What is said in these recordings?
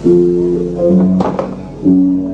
Thank you.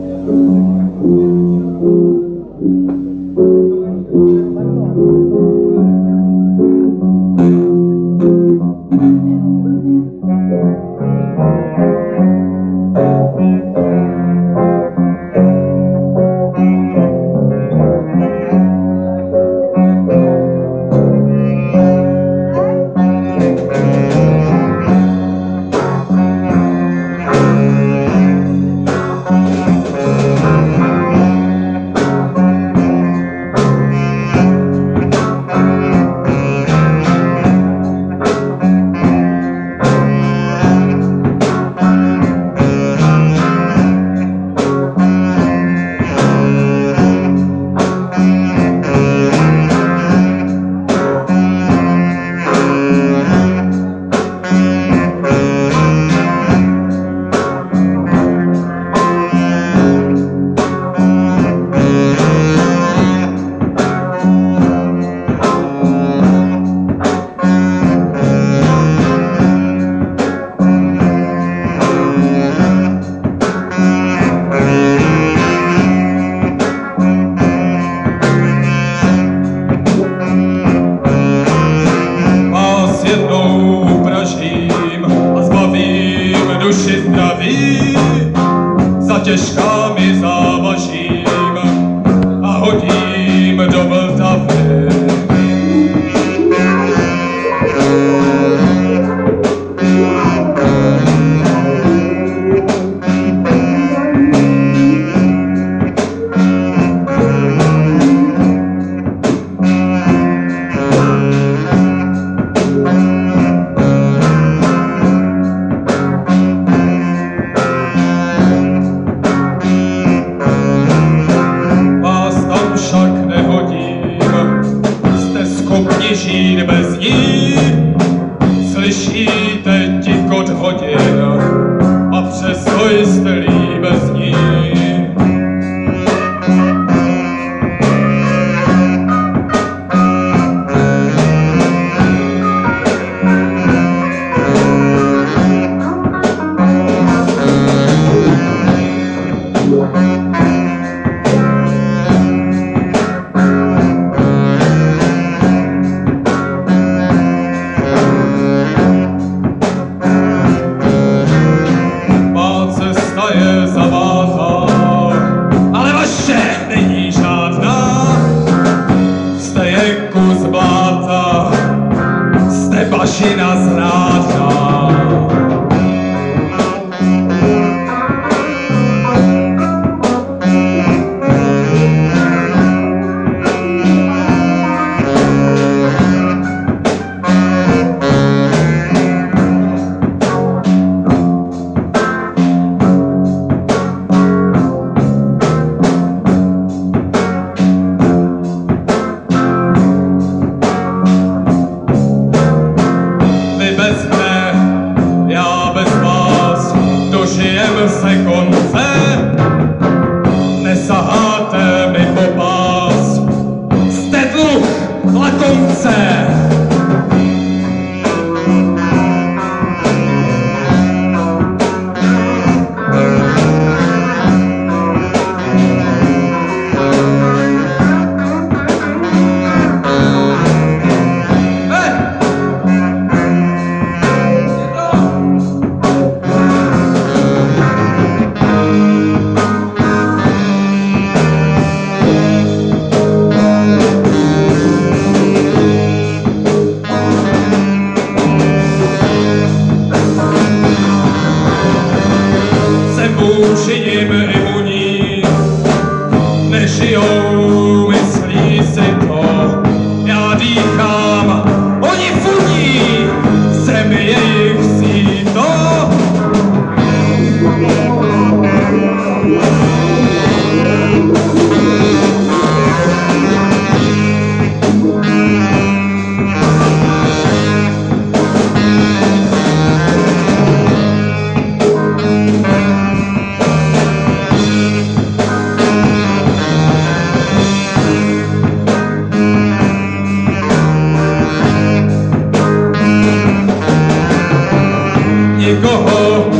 Nikoho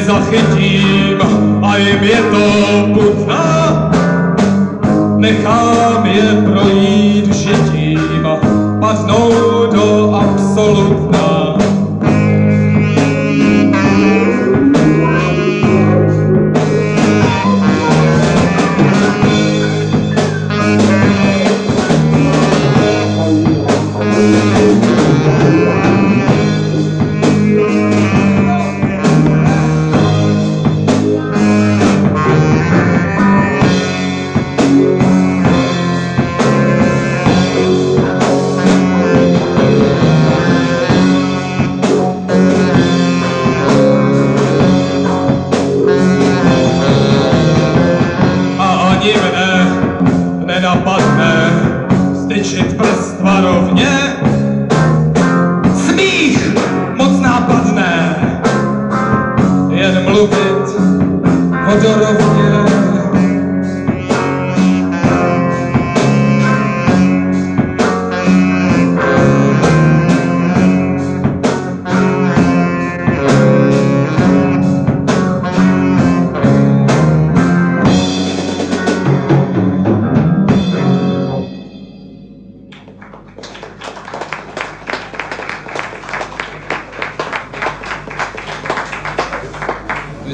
zachytím a jim je to putná. Nechám je projít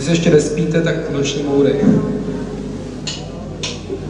se ještě nespíte, tak noční můry.